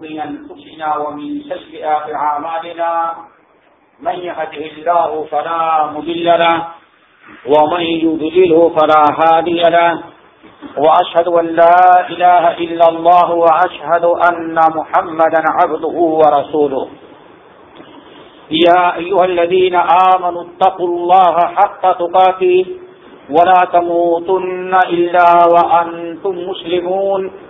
شرور أنفسنا ومن سيئات أعمالنا من يهده الله فلا مضل له ومن يضلله فلا هادي له وأشهد أن لا إله إلا الله وأشهد أن محمدا عبده ورسوله. يا أيها الذين آمنوا اتقوا الله حق تقاتيه ولا تموتن إلا وأنتم مسلمون.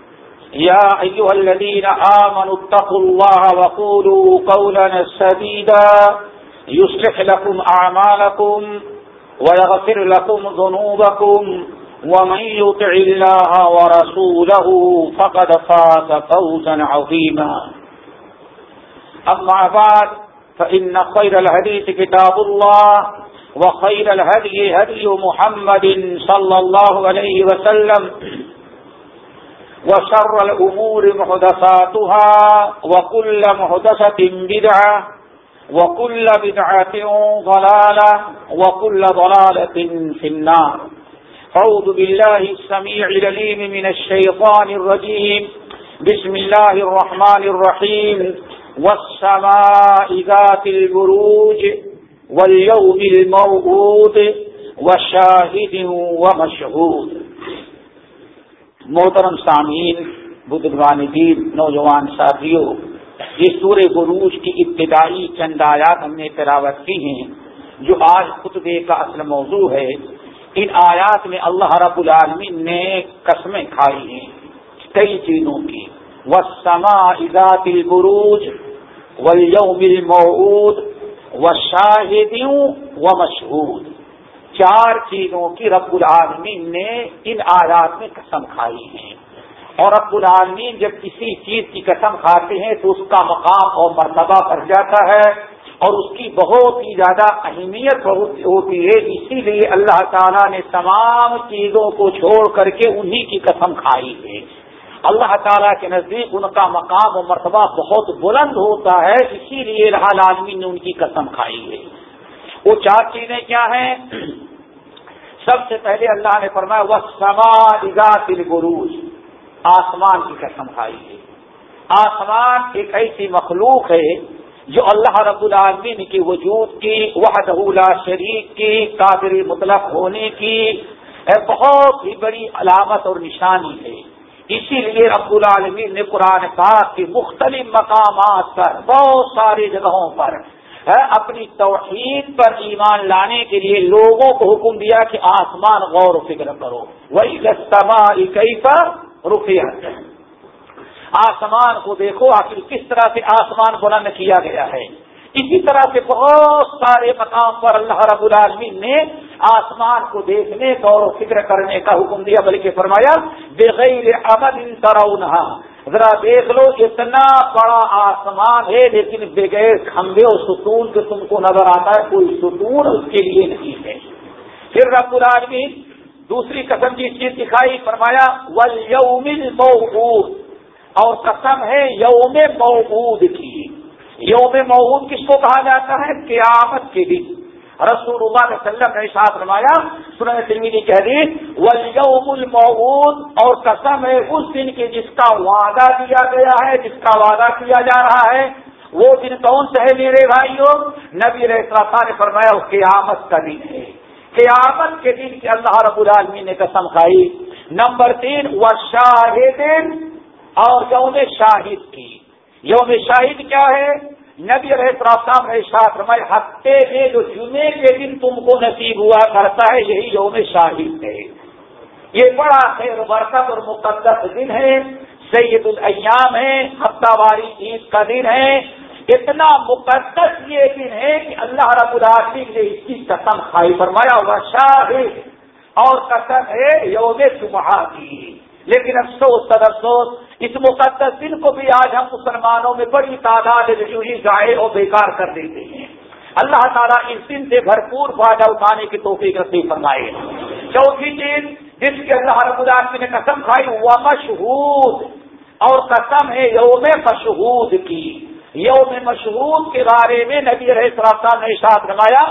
يا أيها الذين آمنوا اتقوا الله وقولوا قولا سديدا. يصلح لكم أعمالكم ويغفر لكم ذنوبكم. ومن يطع الله ورسوله فقد فات فوزا عظيما. أما بعد، فإن خير الحديث كتاب الله، وخير الهدي هدي محمد صلى الله عليه وسلم. وشر الأمور محدثاتها وكل محدثة بدعة وكل بدعة ضلالة وكل ضلالة في النار. فعوذ بالله السميع لليم من الشيطان الرجيم. بسم الله الرحمن الرحيم. والسماء ذات البروج واليوم الموعود وشاهد ومشهود. محترم سامعین بدھوان دین نوجوان ساتھیوں یہ سورہ بروج کی ابتدائی چند آیات ہم نے تلاوت کی ہیں، جو آج خطبے کا اصل موضوع ہے۔ ان آیات میں اللہ رب العالمین نے قسمیں کھائی ہیں، کئی چیزوں کی۔ و سما البروج و یوم و شاہدیوں و مشہور چار چیزوں کی رب العالمین نے ان آیات میں قسم کھائی ہے اور رب العالمین جب کسی چیز کی قسم کھاتے ہیں تو اس کا مقام اور مرتبہ بڑھ جاتا ہے اور اس کی بہت ہی زیادہ اہمیت ہوتی ہے۔ اسی لیے اللہ تعالیٰ نے تمام چیزوں کو چھوڑ کر کے انہی کی قسم کھائی ہے۔ اللہ تعالیٰ کے نزدیک ان کا مقام و مرتبہ بہت بلند ہوتا ہے، اسی لیے رحال عالمی نے ان کی قسم کھائی ہے۔ وہ چار چیزیں کیا ہیں؟ سب سے پہلے اللہ نے فرمایا وہ سما تل گروج آسمان کی قسم کھائی ہے۔ آسمان ایک ایسی مخلوق ہے جو اللہ رب العالمین کی وجود کی، وحدہ شریک کی قابل مطلق ہونے کی بہت ہی بڑی علامت اور نشانی ہے۔ اسی لیے رب العالمین نے قرآن پاک کی مختلف مقامات پر، بہت ساری جگہوں پر اپنی توحید پر ایمان لانے کے لیے لوگوں کو حکم دیا کہ آسمان غور و فکر کرو۔ وہی گستما کئی پر رکے آسمان کو دیکھو، آخر کس طرح سے آسمان بلند کیا گیا ہے۔ اسی طرح سے بہت سارے مقام پر اللہ رب العالمین نے آسمان کو دیکھنے، غور و فکر کرنے کا حکم دیا، بلکہ فرمایا بغیر عمل ترونہا ذرا دیکھ لو، اتنا بڑا آسمان ہے، لیکن بغیر کھمبے اور ستون کے تم کو نظر آتا ہے، کوئی ستون اس کے لیے نہیں ہے۔ پھر رب العالمین دوسری قسم کی چیز دکھائی، فرمایا ول یوم موعود اور قسم ہے یوم موعود کی۔ یوم موعود کس کو کہا جاتا ہے؟ قیامت کے دن۔ رسول اللہ علیہ وسلم نے ساتھ رمایا سنن ترمیدی کہہ دی ولیوم المعود اور قسم ہے اس دن کی جس کا وعدہ کیا گیا ہے، جس کا وعدہ کیا جا رہا ہے، وہ دن کون سے ہے میرے بھائیوں؟ نبی رحصا نے فرمایا، قیامت کا دن ہے۔ قیامت کے دن کی اللہ رب العالمین نے قسم کھائی۔ نمبر تین وہ شاہد اور یوم شاہد کی۔ یوم شاہد کیا ہے؟ نبی علیہ السلام نے شاہ فرمائے ہفتے میں جو جمعے کے دن تم کو نصیب ہوا کرتا ہے، یہی یوم شاہد ہے۔ یہ بڑا خیر برکت اور مقدس دن ہے۔ سید الایام ہے، ہفتہ واری عید کا دن ہے۔ اتنا مقدس یہ دن ہے کہ اللہ رب العالمین نے اس کی قسم کھائی فرمایا ہوگا شاہد اور قسم ہے یوم صبح کی۔ لیکن افسوس تر افسوس، اس مقدس دن کو بھی آج ہم مسلمانوں میں بڑی تعداد ہی ضائع اور بیکار کر دیتے ہیں۔ اللہ تعالیٰ اس دن سے بھرپور فائدہ اٹھانے کی توفیق رسی فرمائے۔ چوتھی چیز جس کے اللہ رب العالمین نے قسم کھائی وہ مشہور اور قسم ہے یوم مشہور کی۔ یوم مشہور کے بارے میں نبی رہے سرافہ نے ساتھ رمایا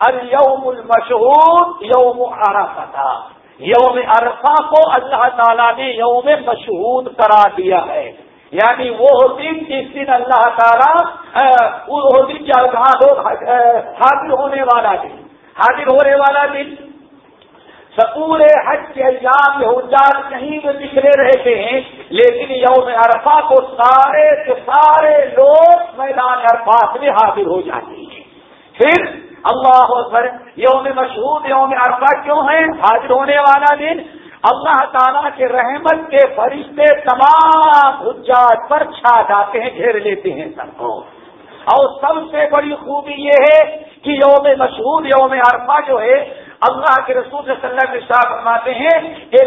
الوم المشہور یوم عرفہ۔ تھا یوم عرفہ کو اللہ تعالیٰ نے یوم مشہور کرا دیا ہے۔ یعنی وہ دن جس دن اللہ تعالیٰ وہ دن حاضر ہونے والا دن۔ حاضر ہونے والا دن۔ سپورے حج کے ایام حجات کہیں بھی بکھرے رہتے ہیں، لیکن یوم عرفہ کو سارے کے سارے لوگ میدان عرفات میں حاضر ہو جاتے ہیں۔ پھر اللہ اکبر، یوم مشہور، یوم عرفہ کیوں ہے حاضر ہونے والا دن۔ اللہ تعالیٰ کے رحمت کے فرشتے تمام حجات پر چھا جاتے ہیں، گھیر لیتے ہیں سب کو۔ اور سب سے بڑی خوبی یہ ہے کہ یوم مشہور، یوم عرفہ جو ہے اللہ کے رسول صلی اللہ علیہ وسلم فرماتے ہیں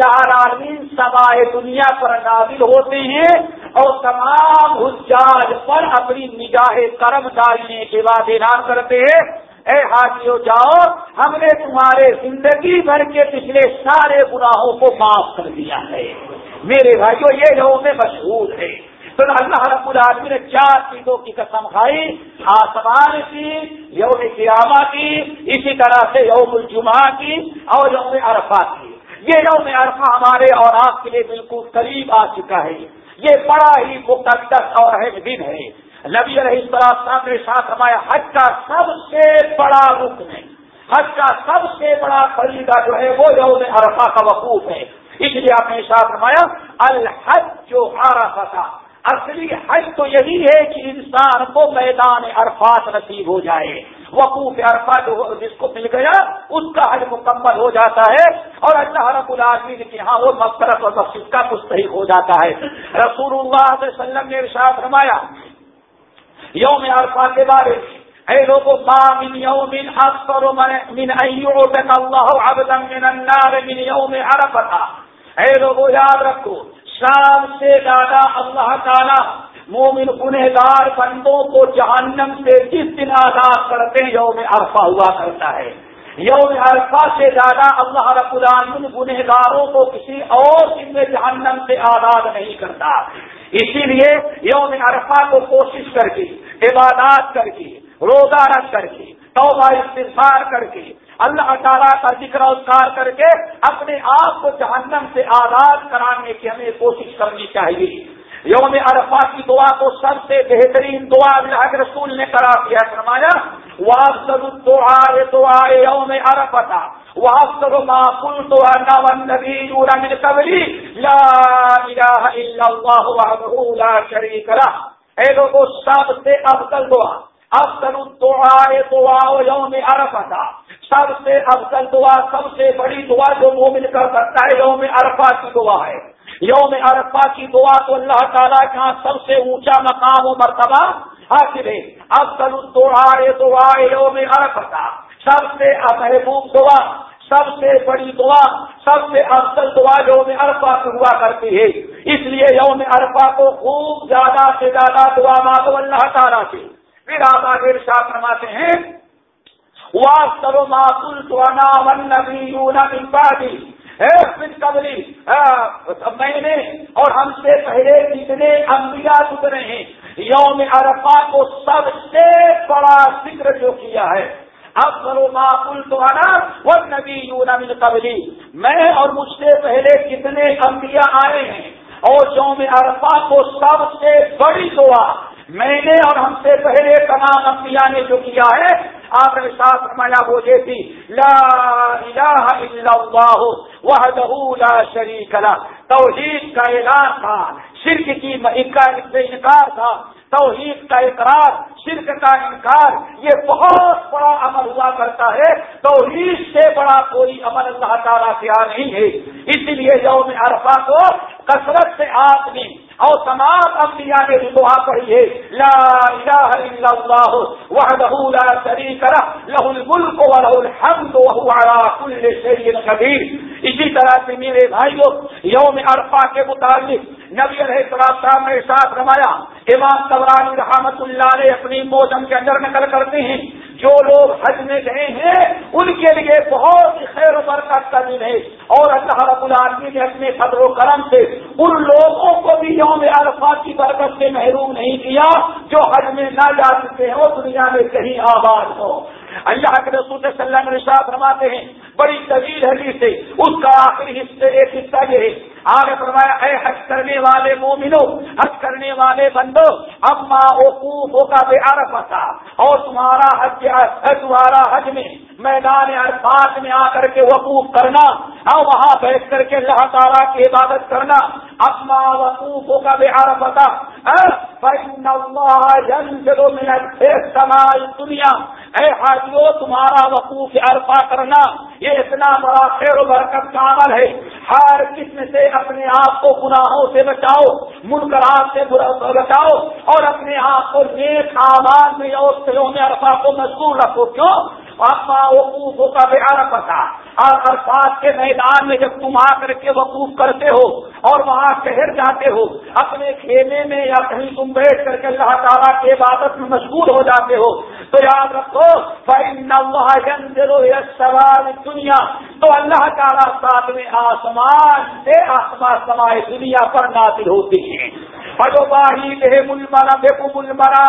عالمین سمائے دنیا پر نازل ہوتے ہیں اور تمام حجاج پر اپنی نگاہ کرم ڈالنے کے بعد اعلان کرتے ہیں۔ اے حاجی جاؤ، ہم نے تمہارے زندگی بھر کے پچھلے سارے گناہوں کو معاف کر دیا ہے۔ میرے بھائیوں یہ یوم مشہور ہے۔ تو اللہ رب العالمین نے چار چیزوں کی قسم کھائی، آسمان کی، یوم قیامہ کی، اسی طرح سے یوم الجمعہ کی اور یوم عرفہ کی۔ یہ یوم عرفہ ہمارے اور آپ کے لیے بالکل قریب آ چکا ہے۔ یہ بڑا ہی مقدس اور اہم دن ہے۔ نبی علیہ السلام نے ساتھ ہمارے حج کا سب سے بڑا رکن ہے۔ حج کا سب سے بڑا خریدا جو ہے وہ یوم عرفہ کا وقوف ہے۔ اس لیے آپ نے ساتھ رمایا الحج جو عرفہ۔ تھا اصلی حج تو یہی ہے کہ انسان کو میدان عرفات نصیب ہو جائے۔ وقوف عرفہ جو جس کو مل گیا، اس کا حج مکمل ہو جاتا ہے۔ اور اللہ رب العالمین کے ہاں وہ مفرت اور مقصد کا مستحق ہو جاتا ہے۔ رسول اللہ علیہ وسلم نے ارشاد فرمایا، یوم عرفہ کے بارے اے لوگوں ما من یوم اکثر من ایعوبک اللہ عبدا من النار من یوم عرفہ۔ اے لوگوں یاد رکھو شام سے زیادہ اللہ تعالیٰ مومن گنہگار بندوں کو جہنم سے جس دن آزاد کرتے ہیں، یوم عرفہ ہوا کرتا ہے۔ یوم عرفہ سے زیادہ اللہ رب العالمین گنہگاروں کو کسی اور دن میں جہنم سے آزاد نہیں کرتا۔ اسی لیے یوم عرفہ کو کوشش کر کے، عبادات کر کے روزہ رکھ کر کے، توبہ استفار کر کے، اللہ تعالیٰ کا ذکر اذکار کر کے اپنے آپ کو جہنم سے آزاد کرانے کی ہمیں کوشش کرنی چاہیے۔ یوم عرفہ کی دعا کو سب سے بہترین دعا اللہ کے رسول نے کرا دیا، فرمایا وافسر دعا دعا یوم عرفہ وافسر ما قلت انا والنبيون من قبلي لا اله الا الله وحده لا شريك له۔ اے لوگوں سب سے افضل دعا افضل الدعاء دعا یوم عرفہ سب سے افضل دعا، سب سے بڑی دعا جو مومن کر سکتا ہے، یوم عرفہ کی دعا ہے۔ یوم عرفہ کی دعا تو اللہ تعالیٰ کا ہاں سب سے اونچا مقام و مرتبہ حاصل ہے۔ افضل الدعاء دعا یوم عرفہ سب سے محبوب دعا، سب سے بڑی دعا، سب سے افضل دعا یوم عرفہ سے ہوا کرتی ہے۔ اس لیے یوم عرفہ کو خوب زیادہ سے زیادہ دعا مانگو اللہ تعالیٰ سے پھر آپ آگے شاہ فرماتے ہیں قبلی میں نے اور ہم سے پہلے جتنے انبیاء گزرے ہیں، یوم عرفہ کو سب سے بڑا ذکر جو کیا ہے اب کرو معقول تو آنا نبی یون من قبلی میں اور مجھ سے پہلے کتنے انبیاء آئے ہیں، اور یوم عرفہ کو سب سے بڑی دعا میں نے اور ہم سے پہلے تمام انبیاء نے جو کیا ہے، آپ نے ساتھ فرمایا، وہ یہ تھی، لا الہ الا اللہ وحدہ لا شریک لا توحید کا اعلان تھا، شرک کی انکار تھا۔ توحید کا اقرار، شرک کا انکار، یہ بہت بڑا عمل ہوا کرتا ہے۔ توحید سے بڑا کوئی عمل اللہ تعالیٰ کیا نہیں ہے۔ اسی لیے یوم عرفہ کو کثرت سے آپ نے اور تمام انبیاء نے بھی دعا پڑھی ہے لا الہ الا اللہ، وحدہ لا شریک له له الملک و له الحمد وهو على كل شيء قدیر۔ اسی طرح سے میرے بھائیوں، یوم عرفہ کے متعلق نبی علیہ السلام صاحب نے ساتھ رمایا امام طبرانی رحمت اللہ علیہ اپنی موسم کے اندر نقل کرتے ہیں جو لوگ حج میں گئے ہیں، ان کے لیے بہت خیر و برکت کا دن ہے۔ اور اللہ رب العالمین نے اپنے قدر و کرم سے ان لوگوں کو بھی یوم عرفات کی برکت سے محروم نہیں کیا جو حج میں نہ جا سکتے ہیں وہ دنیا میں کہیں آباد ہو اللہ کے رسول صلی اللہ علیہ وسلم فرماتے ہیں، بڑی طویل حدیث سے اس کا آخری حصے ایک حصہ یہ ہے۔ آگے فرمایا، اے حج کرنے والے مومنو، حج کرنے والے بندو، اما وقوف کا بے عرف تھا اور تمہارا حج تمہارا حج میں، میدان عرفات میں آ کر کے وقوف کرنا اور وہاں بیٹھ کر کے اللہ تعالیٰ کی عبادت کرنا۔ اما وقوف کا بے عرف تھا دنیا اے حاجیو، تمہارا وقوف عرفہ کرنا، یہ اتنا بڑا خیر و برکت کا عمل ہے۔ ہر قسم سے اپنے آپ کو گناہوں سے بچاؤ، منکرات سے بچاؤ اور اپنے آپ کو نیک آواز میں اور سلوں میں عرفہ کو مشغول رکھو۔ کیوں؟ اپنا وقوف کا بہار پتا اور عرفات کے میدان میں جب تم آ کر کے وقوف کرتے ہو اور وہاں شہر جاتے ہو، اپنے کھیلے میں یا کہیں تم بیٹھ کر کے اللہ تعالیٰ کے عبادت میں مشغول ہو جاتے ہو تو یاد رکھو سوال دنیا تو اللہ تعالیٰ ساتھ میں آسمان سے آسمان سمائے دنیا پر نازل ہوتی ہے بڑو باہی بے مل مرا بے مل مرا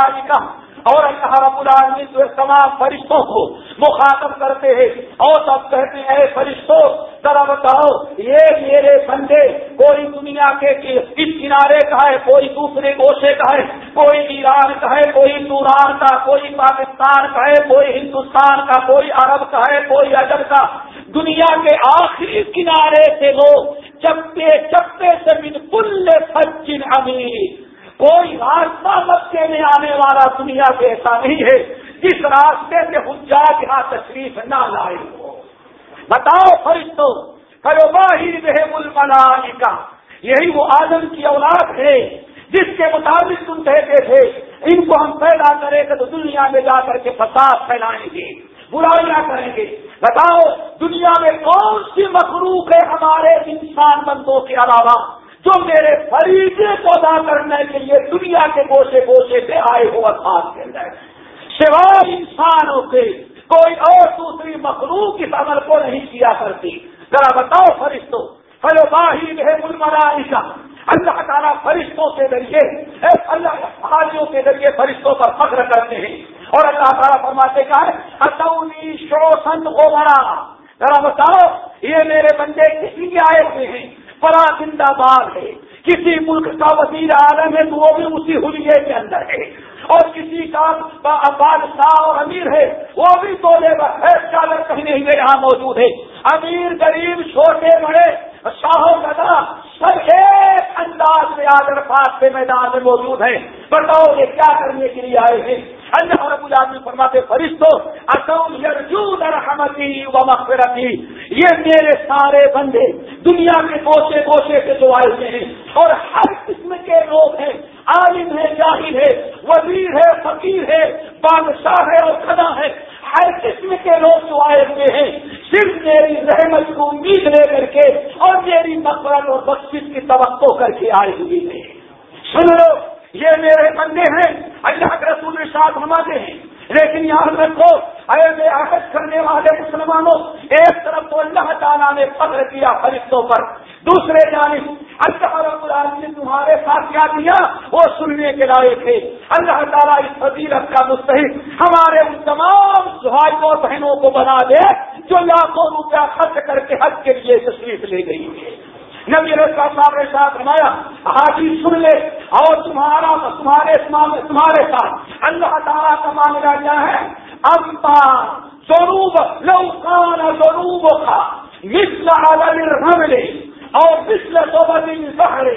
اور اللہ رب العالمین جو تمام فرشتوں کو مخاطب کرتے ہیں اور سب کہتے ہیں فرشتوں، ذرا بتاؤ، یہ میرے بندے کوئی دنیا کے اس کنارے کا ہے، کوئی دوسرے گوشے کا ہے، کوئی ایران کا ہے، کوئی نوران کا، کوئی پاکستان کا ہے، کوئی ہندوستان کا، کوئی عرب کا ہے، کوئی اجب کا. دنیا کے آخری کنارے سے لوگ چپے چپے سے بالکل سچن امیر کوئی راستہ مکے میں آنے والا دنیا کے ایسا نہیں ہے جس راستے سے حجاج یہاں تشریف نہ لائے ہو بتاؤ فرشتوں کرو باہر رہے مل کا یہی وہ آدم کی اولاد ہے جس کے مطابق تم کہتے تھے، ان کو ہم پیدا کریں گے تو دنیا میں جا کر کے فساد پھیلائیں گے، برائیاں کریں گے۔ بتاؤ، دنیا میں کون سی مخلوق ہے ہمارے انسان بندوں کے علاوہ؟ جو میرے فریضے کو ادا کرنے کے لیے دنیا کے گوشے گوشے سے آئے ہو خاص کے اندر۔ سوائے انسانوں سے کوئی اور دوسری مخلوق اس عمل کو نہیں کیا کرتی۔ ذرا بتاؤ فرشتوں، فلو باہی ہے ملمرا اللہ تعالیٰ فرشتوں کے ذریعے اللہ حالیوں کے ذریعے فرشتوں پر فخر کرتے ہیں۔ اور اللہ تعالیٰ فرماتے کا ہے اتونی شوسن او ذرا بتاؤ، یہ میرے بندے کسی کے آئے ہوئے ہیں؟ بڑا زندہ باد ہے۔ کسی ملک کا وزیر عالم ہے تو وہ بھی اسی حلیے کے اندر ہے۔ اور کسی کا بادشاہ اور امیر ہے، وہ بھی تو لے چادر کہنے ہوئے یہاں موجود ہے۔ امیر، غریب، چھوٹے، بڑے شاہو گدا سب ایک انداز میں آگر پاس کے میدان میں موجود ہیں بتاؤ یہ کیا کرنے کے لیے آئے ہیں؟ اللہ رب العالمین فرماتے فرشتوں اصل یرجون رحمتی و مغفرتی، یہ میرے سارے بندے دنیا کے گوشے گوشے سے جو آئے ہوئے ہیں اور ہر قسم کے لوگ ہیں، عالم ہے جاہل ہے وزیر ہے، فقیر ہے، بادشاہ ہے اور خدا ہے، ہر قسم کے لوگ جو آئے ہوئے ہیں، صرف میری رحمت کو امید لے کر کے اور میری مقبرت اور بخش کی توقع کر کے آئے ہوئے ہیں۔ سن لو یہ میرے بندے ہیں، اللہ کے رسول ساتھ نماتے ہیں۔ لیکن یہاں رکھو اے عہد کرنے والے مسلمانوں، ایک طرف تو اللہ تعالیٰ نے فخر کیا فرشتوں پر، دوسرے جانب اللہ رب العالمین نے تمہارے ساتھ کیا دیا وہ سننے کے لائق تھے۔ اللہ تعالیٰ اس فضیلت کا مستحق ہمارے ان تمام بھائیوں بہنوں کو بنا دے، جو لاکھوں روپیہ خرچ کر کے حج کے لیے تشریف لے گئی۔ نبی رسا صاحب نے ساتھ رمایا حاجی سن لے اور تمہارا تمہارے تمہارے ساتھ۔ اللہ تعالیٰ کا معاملہ کیا ہے؟ امپا سوروب لوکان سوروب کا مسل عالم لے اور مسل صوبت بہرے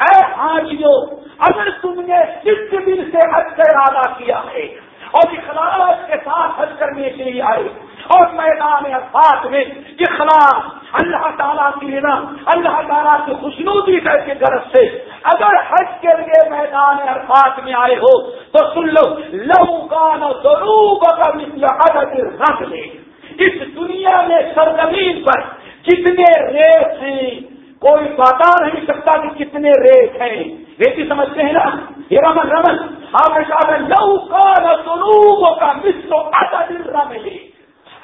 اے حاجیوں اگر تم نے صرف دن سے حج سے ارادہ کیا ہے اور اخلاص کے ساتھ حج کرنے کے لیے آئے اور میدان افات میں اخلاص اللہ تعالیٰ کی لینا اللہ تعالیٰ کی خوشنودی کر کے غرض سے اگر حج کے لیے میدان عرفات میں آئے ہو، تو سن لو لہو گان ضرور رکھ لے اس دنیا میں سرزمین پر کتنے ریت ہیں، کوئی بتا نہیں سکتا کہ کتنے ریت ہیں۔ ریتی سمجھتے ہیں نا؟ یہ رمن رمن آپ لو کا سنوبوں کا مصر و دل رمل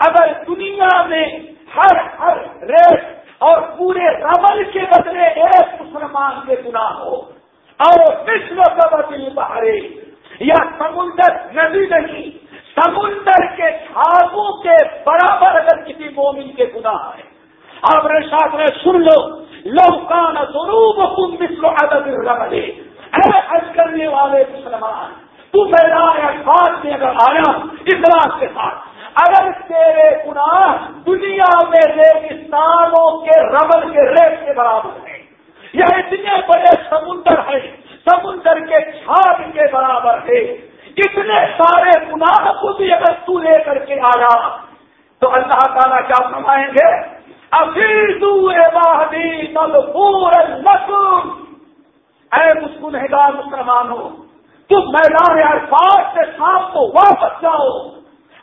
اگر دنیا میں ہر ہر ریس اور پورے رمل کے بدلے ایک مسلمان کے گناہ ہو، اور وشو کا بہارے یا سمندر ندی نہیں، سمندر کے چھاگوں کے برابر اگر کسی مومن کے گناہ ہے، آپ ساتھ میں سن لو لوکان ضرور تم مسلو ادب رملے اے حج کرنے والے مسلمان، تو میدان اخبار میں اگر آیا اخلاق کے ساتھ۔ اگر تیرے گناہ دنیا میں ریگستانوں کے ربل کے ریت کے برابر ہیں یعنی یا اتنے بڑے سمندر ہیں، سمندر کے چھاگ کے برابر ہے اتنے سارے گناہ کو بھی اگر تو لے کر کے آیا، تو اللہ تعالیٰ کیا فرمائیں گے؟ اے مسکنگار مسلمان ہو تم میدان عرفات سے شام کو واپس جاؤ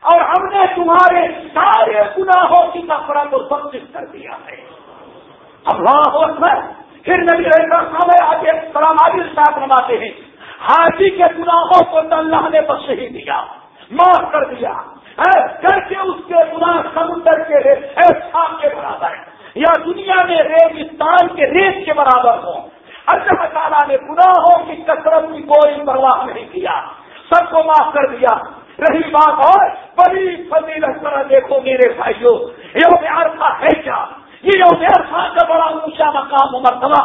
اور ہم نے تمہارے سارے گناہوں کی نفرت کو سب کر دیا ہے۔ اللہ اکبر۔ پھر نبی ہمیں آگے سلام عادل صاحب نماتے ہیں، حاجی کے گناہوں کو اللہ نے بخش ہی دیا، معاف کر دیا۔ کر کے اس کے گناہ سمندر کے کے برابر۔ یا دنیا میں ریگستان کے ریت کے برابر ہو۔ اللہ تعالیٰ نے گناہوں کی کثرت کی کوئی پرواہ نہیں کیا۔ سب کو معاف کر دیا۔ رہی بات اور بڑی فضیل طرح دیکھو میرے بھائیوں یہ عرفہ ہے کیا یہ جو عرفہ کا بڑا اونچا مقام مرتبہ۔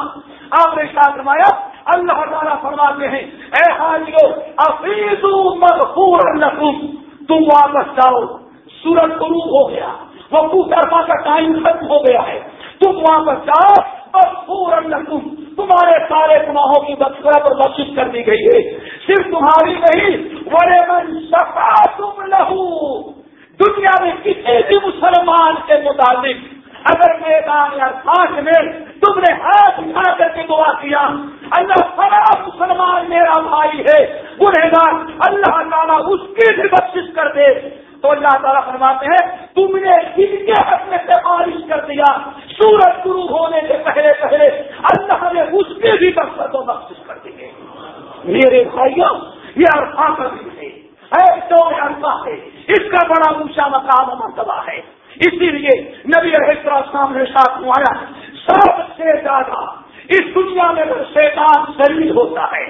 آپ نے ساتھ رمایا اللہ تعالیٰ فرماتے ہیں، اے حاجیو افیز مغفور لکم، تم واپس جاؤ، سورج غروب ہو گیا وہ کرما کا ٹائم ختم ہو گیا ہے۔ تم واپس جاؤ بس پورا تم تمہارے سارے گناہوں کی بخشرت اور بخش کر دی گئی ہے۔ صرف تمہاری نہیں بڑے من سفا تم لہو دنیا میں کسی بھی مسلمان کے متعلق اگر میدان یا خاص میں تم نے ہاتھ اٹھا کر کے دعا کیا، اللہ سارا مسلمان میرا بھائی ہے، گنہگار، اللہ تعالیٰ اس کی بھی بخش کر دے۔ تو اللہ تعالیٰ فرماتے ہیں، تم نے ان کے حق میں سفارش کر دیا۔ سورج شروع ہونے سے پہلے پہلے اللہ نے اس کے بھی مقصد و بخش کر دیے میرے بھائیوں، یہ عرفہ کا بھی ہے۔ تو ہے۔ اس کا بڑا اونچا مقام مرتبہ ہے۔ اسی لیے نبی السلام نے ساتھ نمایا سب سے زیادہ اس دنیا میں شیطان شریر ہوتا ہے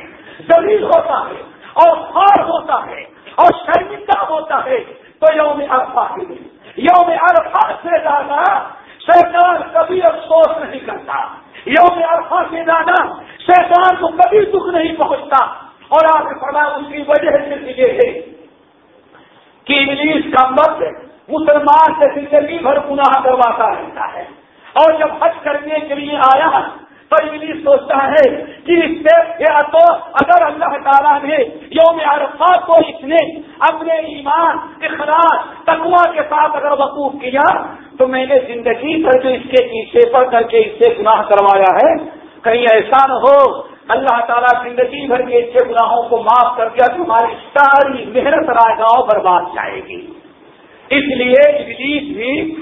شریر ہوتا ہے، اور خار ہوتا ہے، اور شرمندہ ہوتا ہے، تو یوم عرفہ ہی نہیں یوم عرفہ سے زیادہ سرکار کبھی افسوس نہیں کرتا۔ یوم عرفہ سے دانا سرکار کو کبھی دکھ نہیں پہنچتا۔ اور آپ نے پڑھا اس کی وجہ سے یہ ہے کہ انگلش کا مرد مسلمان سے زندگی بھر گناہ کرواتا رہتا ہے۔ اور جب حج کرنے کے لیے آیا تو انگلش سوچتا ہے کہ اس سے تو اگر اللہ تعالیٰ نے یوم عرفہ کو اس نے اپنے ایمان اخلاق تقوا کے ساتھ اگر وقوف کیا، تو میں نے زندگی بھر جو اس کے پیچھے پڑ کر کے اس سے گناہ کروایا ہے۔ کہیں ایسا نہ ہو، اللہ تعالیٰ زندگی بھر کے اچھے گناہوں کو معاف کر دیا تمہاری ساری محنت رائے گاؤں برباد جائے گی۔ اس لیے ابلیس بھی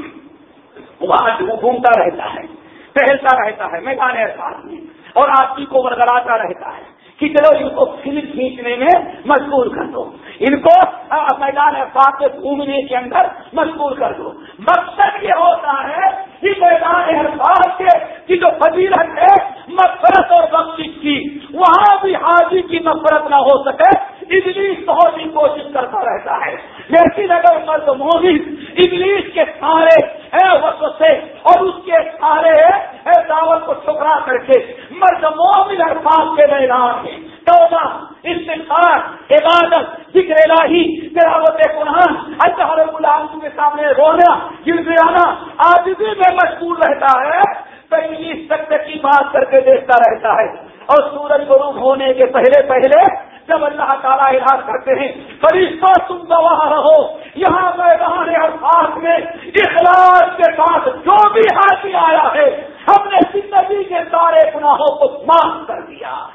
وہاں گھومتا رہتا ہے۔ ٹہلتا رہتا ہے، میدان احساس میں۔ اور آپ کی کو برقراتا رہتا ہے کہ چلو ان کو فلم کھینچنے میں مجبور کر دو۔ ان کو میدان احساس سے گھومنے کے اندر مجبور کر دو۔ مقصد یہ ہوتا ہے کہ میدان احساس کے کی جو فضیلت ہے نفرت اور بخش کی، وہاں بھی حاضی کی نفرت نہ ہو سکے۔ انگلش بہت ہی کوشش کرتا رہتا ہے۔ لیکن اگر مرد مومن انگلش کے سارے وقت سے، اور اس کے سارے دعوت کو ٹھکرا کر کے مرد مومن الفاظ کے میدان میں توبہ استفار عبادت، ذکر الہی، تلاوت قرآن اللہ رب العالمین کے سامنے رونا گر گرانا آج بھی میں مشغول رہتا ہے، تو انگلش کی بات کر کے دیکھتا رہتا ہے۔ اور سورج غروب ہونے کے پہلے پہلے جب اللہ تعالیٰ اعلان کرتے ہیں فرشتہ تم گواہ رہو۔ یہاں میدان الفاظ میں اخلاص کے ساتھ جو بھی ہاتھی آیا ہے، ہم نے زندگی کے سارے گناہوں کو معاف کر دیا۔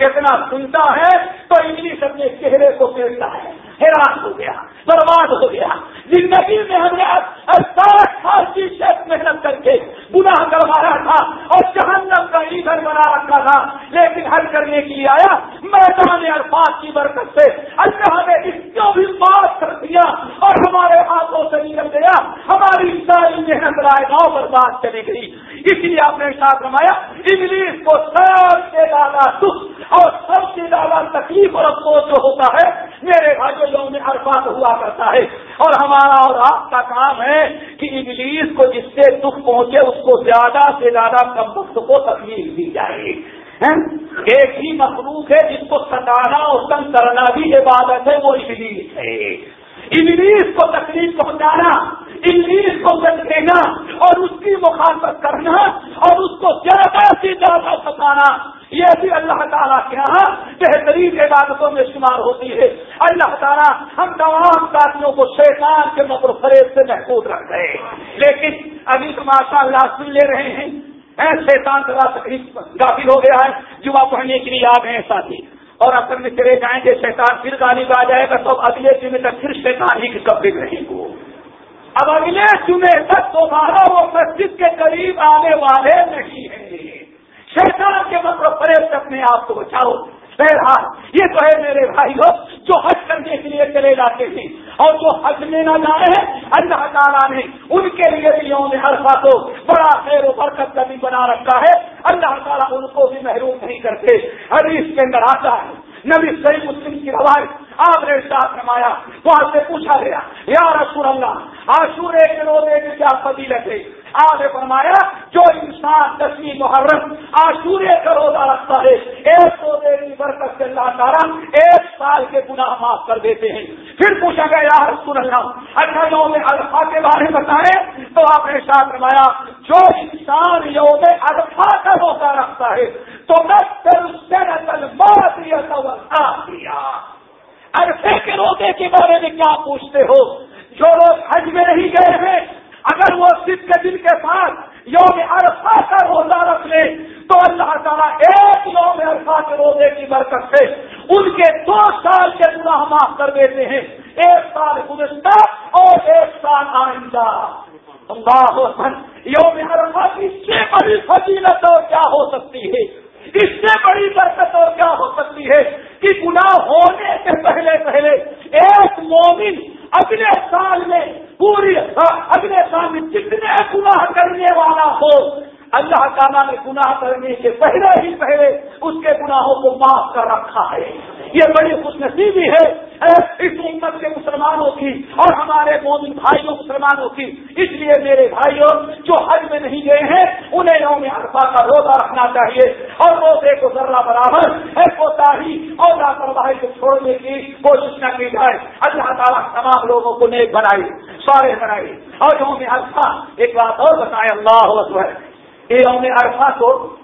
اتنا سنتا ہے تو انگلش اپنے چہرے کو پھیرتا ہے۔ حیران ہو گیا، برباد ہو گیا۔ زندگی میں ہم نے ساٹھ سال کی شخص محنت کر کے گناہ کروایا تھا اور جہنم کا ادھر بنا رکھا تھا۔ لیکن حل کرنے کے لیے آیا۔ میدان الفاظ کی برکت سے اللہ نے اس کو بھی بات کر دیا اور ہمارے ہاتھوں سے نکل گیا، ہماری ساری محنت رائے گاؤں پر بات چلی گئی۔ اس لیے آپ نے ساتھ رمایا انگلش کو سب سے زیادہ دکھ اور سب سے زیادہ تکلیف اور افسوس جو ہوتا ہے، میرے بھائی بھائیوں یوم عرفات ہوا کرتا ہے۔ اور ہمارا اور آپ کا کام ہے کہ انگلیس کو جس سے دکھ پہنچے، اس کو زیادہ سے زیادہ کم وقت کو تکلیف دی جائے۔ ایک ہی مخلوق ہے جس کو ستانا اور تنگ کرنا بھی عبادت ہے، وہ انگلیس ہے۔ انگلیس کو تکلیف پہنچانا ابلیس کو گن دینا اور اس کی مخالفت کرنا اور اس کو زیادہ سے زیادہ ستانا یہ بھی اللہ تعالیٰ کے یہاں بہترین عبادتوں میں شمار ہوتی ہے۔ اللہ تعالیٰ ہم تمام ساتھیوں کو شیطان کے مکر فریب سے محفوظ رکھ گئے لیکن ابھی تو ماشاء اللہ سن لے رہے ہیں۔ شیطان ذرا تکلیف داخل ہو گیا ہے۔ جمعہ پڑھنے کے لیے آ گئے ساتھی اور اصل میں چلے جائیں گے، شیطان پھر گالی آ جائے گا۔ تو اگلے جمعے تک پھر شیطان ہی کے کپڑے رہیں گے اب اگلے جمعے تک دوبارہ وہ مسجد کے قریب آنے والے نہیں ہیں۔ شیطان کے مطلب پریب سے اپنے آپ کو بچاؤ۔ بہرحال، یہ تو ہے میرے بھائی ہو جو حج کرنے کے لیے چلے جاتے ہیں اور جو حج میں نہ جائے ہیں، اللہ تعالیٰ نے ان کے لیے بھی یوم حرفہ کو بڑا خیر و برکت کا بھی بنا رکھا ہے۔ اللہ تعالیٰ ان کو بھی محروم نہیں کرتے۔ حدیث کے اندر آتا ہے، نبی صحیح مسلم کی روایت آپ نے ساتھ رمایا وہاں سے پوچھا گیا، یا رسول اللہ آشورے کے روزے کی کیا فضیلت ہے؟ آپ نے فرمایا، جو انسان دسویں محرم آشورے کا روزہ رکھتا ہے، ایک روزے کی برکت سے اللہ تعالیٰ ایک سال کے گناہ معاف کر دیتے ہیں۔ پھر پوچھا گیا، یا رسول اللہ اچھا یوم الفا کے بارے میں بتائیں؟ تو آپ نے ساتھ رمایا جو انسان یوم الفا کا روزہ رکھتا ہے، تو میں پھر اس سے عرفے کے روزے کے بارے میں کیا پوچھتے ہو؟ جو لوگ حج میں نہیں گئے ہیں، اگر وہ صرف کے دن کے ساتھ یوم عرفہ کا روزہ رکھ لے، تو اللہ تعالیٰ ایک یوم عرفہ کے روزے کی برکت سے ان کے دو سال کے گناہ معاف کر دیتے ہیں۔ ایک سال گزشتہ اور ایک سال آئندہ۔ اللہ یوم عرفہ کی سے بڑی فضیلت اور کیا ہو سکتی ہے؟ اس سے بڑی برکت اور کیا ہو سکتی ہے کہ گناہ ہونے سے پہلے پہلے ایک مومن اگلے سال میں پوری اگلے سال میں جتنے گناہ کرنے والا ہو اللہ تعالیٰ نے گناہ کرنے کے پہلے ہی پہلے اس کے گناہوں کو معاف کر رکھا ہے۔ یہ بڑی خوش نصیبی ہے۔ اس امت کے مسلمانوں کی اور ہمارے مومن بھائیوں مسلمانوں کی۔ اس لیے میرے بھائیوں، جو حج میں نہیں گئے ہیں، انہیں یوم عرفہ کا روزہ رکھنا چاہیے۔ اور روزے کو ذرہ برابر ہے کوتاہی اور لاپرواہی کو چھوڑنے کی کوشش نہ کی جائے۔ اللہ تعالیٰ تمام لوگوں کو نیک بنائی سارے بنائی اور یوم عرفہ، ایک بات اور بتائے اللہ اکبر یوم عرفہ کو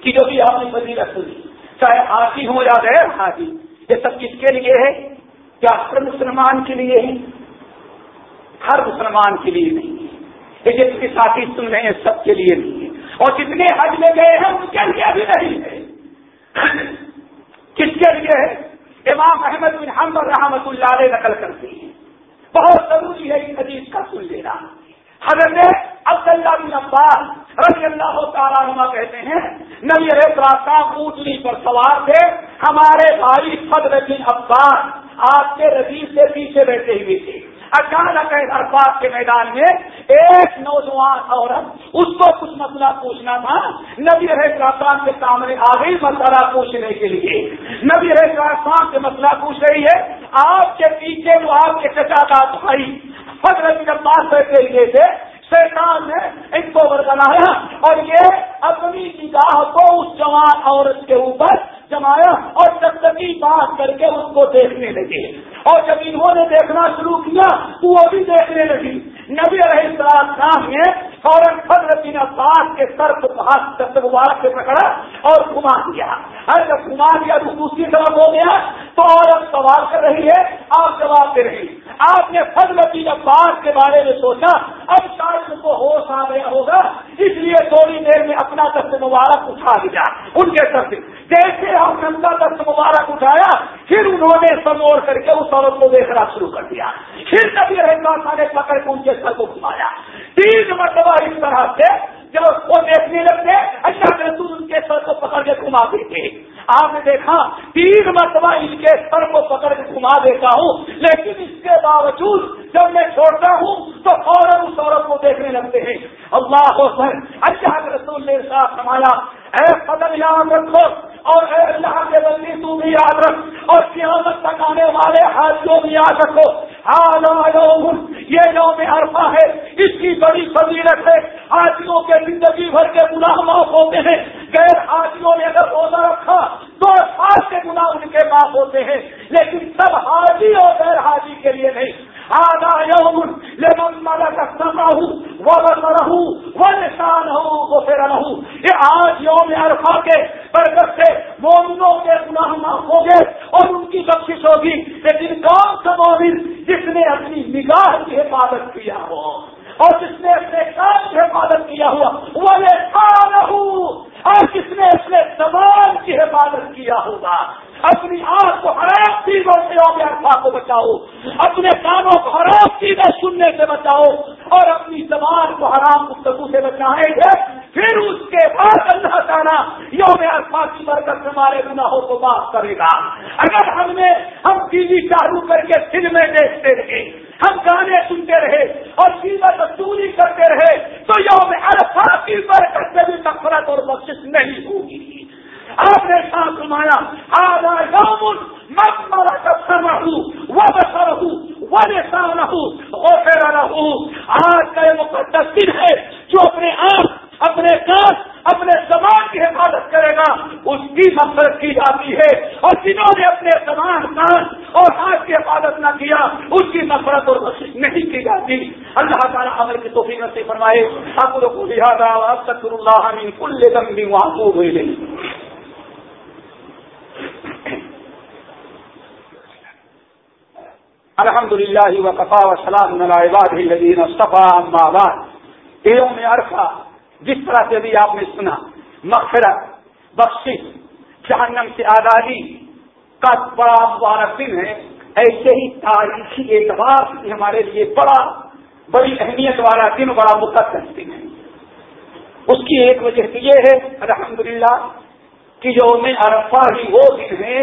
کی جو بھی آپ نے فضیلت سنی، چاہے حاجی ہو یا غیر حاجی یہ سب کس کے لیے ہے؟ کیا ہر مسلمان کے لیے ہے؟ ہر مسلمان کے لیے نہیں ہے۔ یہ جتنے ساتھی سن رہے ہیں، سب کے لیے نہیں ہے۔ اور جتنے حج میں گئے ہیں، ان کے لیے بھی نہیں ہے۔ کس کے لیے ہے؟ امام احمد بن حمد رحمت اللہ علیہ نقل کرتے ہیں۔ بہت ضروری ہے ان حدیث کا سن لینا۔ حضرت عبداللہ بن عباس رضی اللہ تعالیٰ نما کہتے ہیں، نبی راستہ اونٹنی پر سوار تھے۔ ہمارے بھائی فضر بن عباس آپ کے رزیز سے پیچھے بیٹھے ہوئے تھے۔ اچانک ارفات کے میدان میں ایک نوجوان عورت، اس کو کچھ مسئلہ پوچھنا تھا۔ نبی رحم کے سامنے آ گئی مسئلہ پوچھنے کے لیے۔ نبی رحم سے مسئلہ پوچھ رہی ہے، آپ کے پیچھے جو آپ کے چچا کا بھائی فضرت عباس بیٹھے ہوئے تھے۔ شیطان نے ان کو برگلایا اور یہ اپنی نگاہ کو اس جوان عورت کے اوپر جمایا اور چکتی بات کر کے اس کو دیکھنے لگے اور جب انہوں نے دیکھنا شروع کیا، تو وہ بھی دیکھنے لگی۔ نبی رہی السلام نے فوراً فضر بن عباس کے سر کو ہاتھ مبارک سے پکڑا اور گھما دیا۔ ہر جب گھما دیا تو دوسری طرف ہو گیا تو عورت سوال کر رہی ہے آپ جواب دے رہی آپ بن عباس کے بارے میں سوچا، اب شاید ان کو ہوش آ گیا ہوگا، اس لیے تھوڑی دیر میں اپنا دست مبارک اٹھا دیا ان کے سر سے جیسے ہم نے دست مبارک اٹھایا، پھر انہوں نے سموڑ کر کے اس عورت کو دیکھنا شروع کر دیا۔ پھر کبھی رہتا نے پکڑ کے ان کے سر کو گھمایا۔ تین مرتبہ اس طرح سے جب وہ دیکھنے لگتے، اللہ کے رسول ان کے سر کو پکڑ کے گھما دیتے آپ نے دیکھا، تین مرتبہ ان کے سر کو پکڑ کے گھما دیتا ہوں، لیکن اس کے باوجود جب میں چھوڑتا ہوں تو فوراً اس عورت کو دیکھنے لگتے ہیں۔ اللہ اللہ کے رسول نے ساتھ سمایا اے قدر یاد رکھو اور اے اللہ کے بندی تو بھی یاد رکھ اور قیامت تک آنے والے حاجیوں بھی یاد رکھو۔ یہ یوم عرفہ ہے۔ اس کی بڑی فضیلت ہے، آدمیوں کے زندگی بھر کے گناہ معاف ہوتے ہیں۔ غیر آدمیوں نے اگر روزہ رکھا تو سال کے گناہ ان کے معاف ہوتے ہیں۔ لیکن سب ہاتھ اور غیر حاجی کے لیے نہیں آدھا یوم لیکن مدد رہوں وہ رہوں وہ نشان ہوں وہ پھر رہوں یہ آج یوم عرفہ کے برکت سے مومنوں کے گناہ معاف ہو گئے اور ان کی بخش ہوگی لیکن کون سا مومن جس نے اپنی نگاہ کی حفاظت کیا ہو اور جس نے اپنے کام کی حفاظت کیا ہوا وہ اور جس نے اپنے زبان کی حفاظت کیا ہوگا اپنی آنکھ کو حرام چیزوں سے عرفہ کو بچاؤ اپنے کانوں کو حرام چیزیں سننے سے بچاؤ اور اپنی زبان کو حرام گفتگو سے بچائیں گے پھر اس کے بعد اللہ تعالیٰ یوم عرفہ کی برکت ہمارے گناہوں کو معاف کرے گا اگر ہم نے ہم ٹی وی چالو کر کے فلمیں دیکھتے رہے ہم گانے سنتے رہے اور سیمت چوری کرتے رہے تو یوم عرفہ کی برکت سے بھی نفرت اور بخش نہیں ہوگی آپ نے ساتھ سمایا آدھا یوم مرا کا رہوں وہ بسا رہوں وہ نشا رہوں وہ پھیرا رہوں آج کا یہ مقدس دن ہے جو اپنے آپ، اپنے کاش اپنے سماج کی حفاظت کرے گا۔ اس کی نفرت کی جاتی ہے۔ اور جنہوں نے اپنے سمان کان اور ہاتھ کی حفاظت نہ کیا، اس کی نفرت اور کوشش نہیں کی جاتی۔ اللہ تعالیٰ عمل کی توفیق سے فرمائے۔ آپ لوگ کو لہٰذا اب تک اللہ کل دم بھی وہاں ہوئی الحمد للہ وقفا وسلام الدین میں عرفہ جس طرح سے بھی آپ نے سنا مغفرت بخش جہنم سے آزادی. کا بڑا مبارک دن ہے. ایسے ہی تاریخی اعتبار سے ہمارے لیے بڑا، بڑی اہمیت والا دن، بڑا مقدس دن ہے. اس کی ایک وجہ سے یہ ہے الحمدللہ کہ جو میں عرفہ ہی وہ دن ہے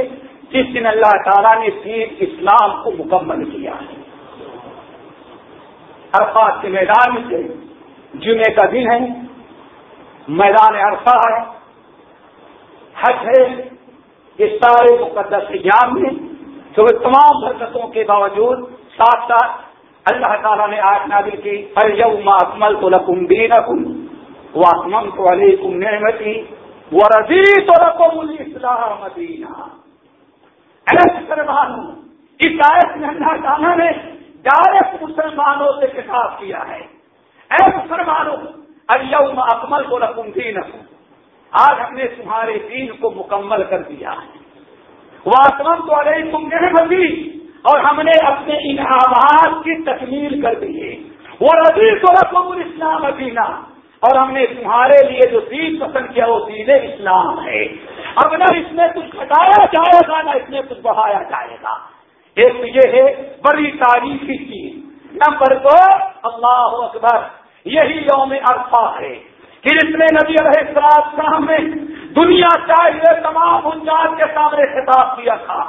جس دن اللہ تعالیٰ نے دین اسلام کو مکمل کیا ہے۔ عرفات کے میدان سے جمعے کا دن ہے، میدان عرفہ ہے۔ حج ہے۔ یہ سارے مقدس ایام میں جو تمام برکتوں کے باوجود ساتھ ساتھ اللہ تعالیٰ نے آج نادر کی ہر یوم اکمل تو لکم دین اکم وہ اکمن تو علی کم نعمتی وہ رضی تو رقم الاسلام مدینہ مسلمانوں، اس آیت میں اللہ تعالیٰ نے ڈائریکٹ مسلمانوں سے خطاب کیا ہے۔ اے مسلمانوں اریوم اکمل کو رقم دین آج ہم نے تمہارے دین کو مکمل کر دیا ہے۔ وہ اکمل تو علیہ تم نے اور ہم نے اپنے انعامات کی تکمیل کر دی ہے وہ رضی تو رقم الاسلام دینا۔ اور ہم نے تمہارے لیے جو دین پسند کیا وہ دین اسلام ہے۔ اب نہ اس میں کچھ گھٹایا جائے گا نہ اس میں کچھ بڑھایا جائے گا۔ ایک تو یہ ہے، بڑی تاریخی چیز۔ نمبر دو، اللہ اکبر، یہی یوم عرفہ ہے کہ اس میں نبی علیہ السلام شام نے دنیا چاہیے تمام انجات کے سامنے خطاب کیا تھا۔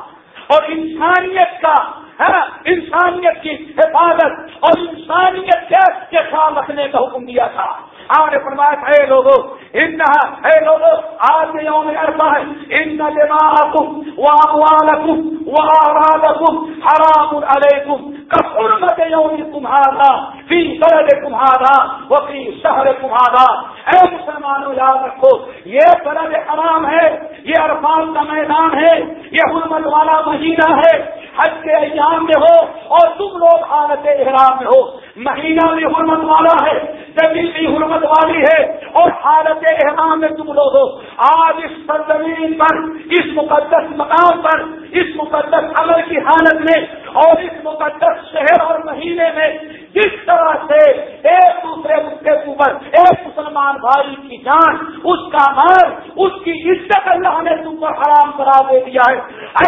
اور انسانیت کا، ہے انسانیت کی حفاظت اور انسانیت کے خیال رکھنے کا حکم دیا تھا۔ آپ نے فرمایا اے لوگوں ان اے لوگوں آج یوم عرفہ ہے، ان دماغکم واموالکم وآرادکم حرام علیکم کحرمت یومکم هذا فی بلدکم هذا وفی شہرکم هذا اے مسلمانوں، یاد رکھو، یہ بلد حرام ہے، یہ عرفان کا میدان ہے، یہ حرمت والا مہینہ ہے حج کے ایام میں ہو اور تم لوگ حالت احرام میں ہو۔ مہینہ بھی حرمت والا ہے زمین بھی حرمت والی ہے اور حالت احرام میں تم لوگ ہو۔ آج اس سرزمین پر، اس مقدس مقام پر، اس مقدس عمل کی حالت میں اور اس مقدس شہر اور مہینے میں جس طرح سے ایک دوسرے کے اوپر، ایک مسلمان بھائی کی جان اس کا مار اس کی عزت اللہ نے تم پر حرام کرا دے دیا ہے۔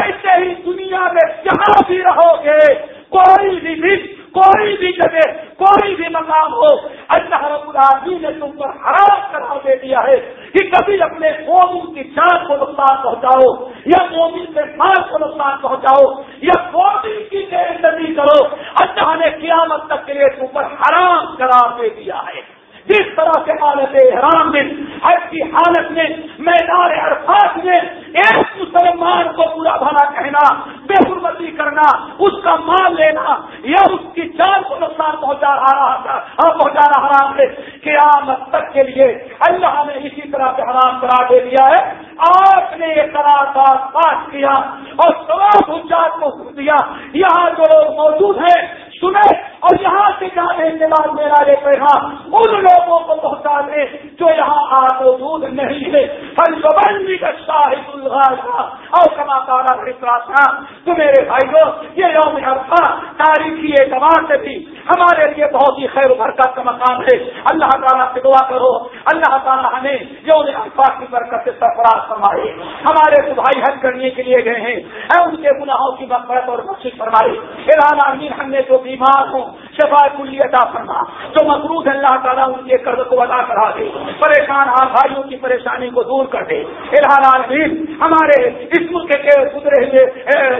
ایسے ہی دنیا میں جہاں بھی رہو گے، کوئی بھی کوئی بھی جگہ، کوئی بھی مقام ہو، اللہ رب العالمین نے تم پر حرام کرا دے دیا ہے۔ کہ کبھی اپنے مومن کی جان کو نقصان پہنچاؤ، یا مومن کے مال کو نقصان پہنچاؤ، یا مومن کی بے کرو۔ اللہ نے قیامت تک کے لیے تم پر حرام قرار دے دیا ہے۔ جس طرح سے حالت احرام میں، حج کی حالت میں، میدان عرفات میں، ایک مسلمان کو برا بھلا کہنا، بے حرمتی کرنا، اس کا مال لینا، یا اس کی جان کو نقصان پہنچا رہا ہاں، پہنچانا حرام ہے۔ قیامت تک کے لیے اللہ نے اسی طرح سے حرام کرا دے دیا ہے۔ آپ نے یہ قرار پاس کیا اور سوال حجات کو دیا۔ یہاں جو لوگ موجود ہیں سنے اور یہاں سے جانے کے بعد میرا یہ پیغام ان لوگوں کو پہنچا دے جو یہاں آ و دودھ نہیں ہے۔ ہر بندی کا شاہد الغا اور کما تارا تھا۔ تو میرے بھائیوں یہ یوم عرفہ تاریخی اعتبار سے بھی ہمارے لیے بہت ہی خیر و برکت کا مقام ہے۔ اللہ تعالیٰ سے دعا کرو۔ اللہ تعالیٰ ہمیں یوم عرفہ کی برکت سے سرفراز فرمائے۔ ہمارے تو بھائی حج کرنے کے لیے گئے ہیں۔ ان کے گناہوں کی مقبرت اور بخش فرمائے۔ ارحان عالمین ہم نے جو بیمار ہوں، شفا کلی عطا فرما۔ جو مقروض اللہ تعالیٰ ان کے قرض کو ادا کرا دے۔ پریشان ہاں بھائیوں کی پریشانی کو دور کر دے۔ الحال عالمین ہمارے اس ملک کے گزرے ہوئے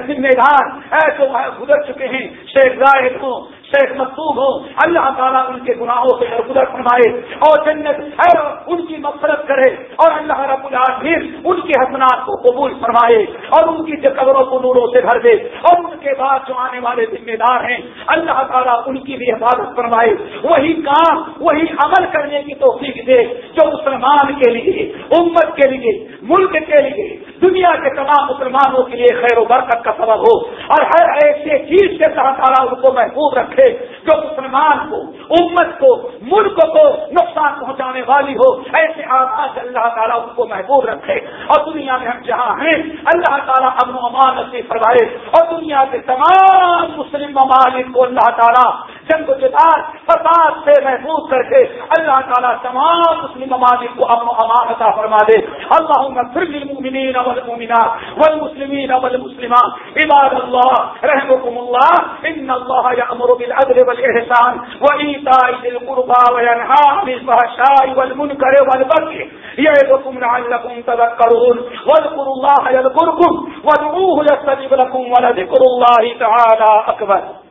ذمہ دار ایسے گزر چکے ہیں شیخ زاہد ہوں شیخ مقصوب ہو اللہ تعالیٰ ان کے گناہوں سے درگزر فرمائے اور جنت ہے، ان کی مفرت کرے اور اللہ رب العالمین ان کی حسنات کو قبول فرمائے اور ان کی قبروں کو نوروں سے بھر دے اور ان کے بعد جو آنے والے ذمہ دار ہیں، اللہ تعالیٰ ان کی بھی حفاظت فرمائے۔ وہی کام، وہی عمل کرنے کی توفیق دے جو مسلمان کے لیے، امت کے لیے ملک کے لیے، دنیا کے تمام مسلمانوں کے لیے خیر و برکت کا سبب ہو۔ اور ہر ایسے چیز کے اللہ تعالیٰ ان کو محفوظ رکھے جو مسلمان کو، امت کو، ملک کو نقصان پہنچانے والی ہو۔ ایسے آغاز اللہ تعالیٰ ان کو محبوب رکھے۔ اور دنیا میں ہم جہاں ہیں، اللہ تعالیٰ امن و امان نصیب فرمائے۔ اور دنیا کے تمام مسلم ممالک کو اللہ تعالیٰ جنگ و جدار فساد سے محفوظ کر کے اللہ تعالیٰ تمام مسلم ممالک کو امن و امان عطا فرما دے۔ اللہ پھر للمؤمنین والمؤمنات والمسلمین والمسلمات. عباد اللہ رحمكم اللہ ان اللہ یامر بالعدل والإحسان وإيتاء ذي القربى وينهى عن الفحشاء والمنكر والبغي يعظكم لعلكم تذكرون. واذكروا الله يذكركم وادعوه يستجب لكم ولذكر الله تعالى أكبر.